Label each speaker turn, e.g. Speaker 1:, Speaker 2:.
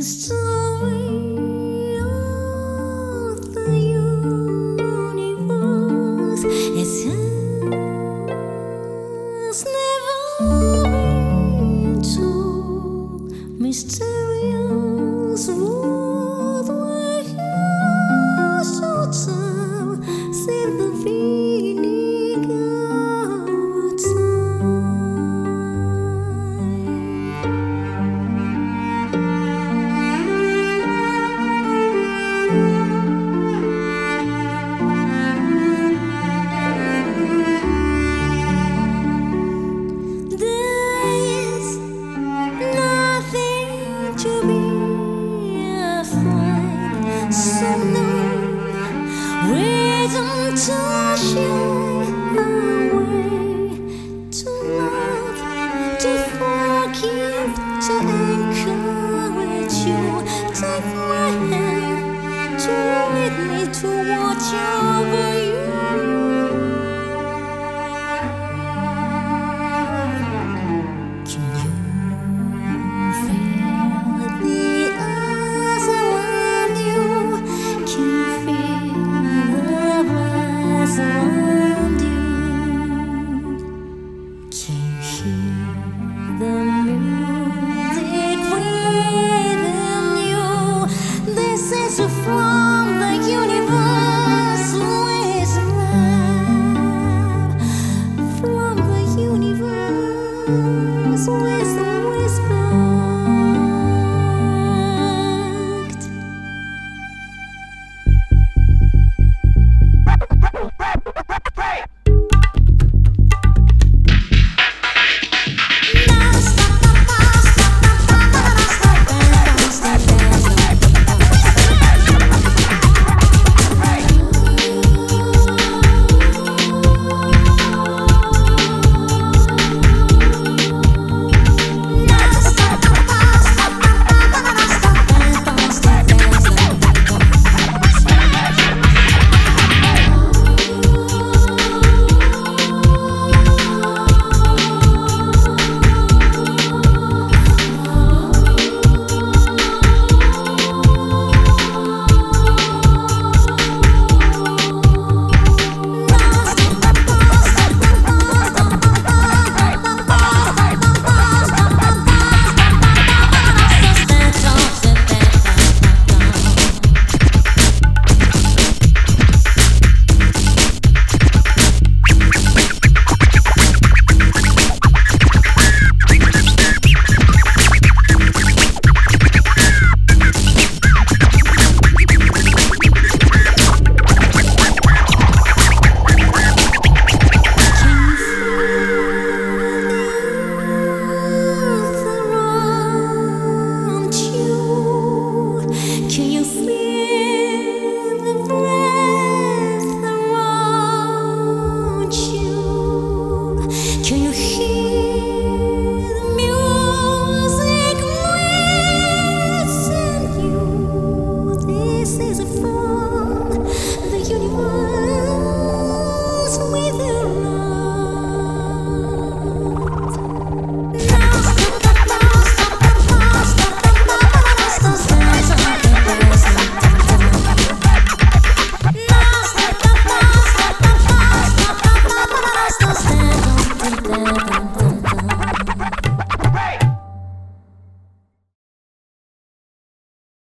Speaker 1: story to watch over you. the whisper.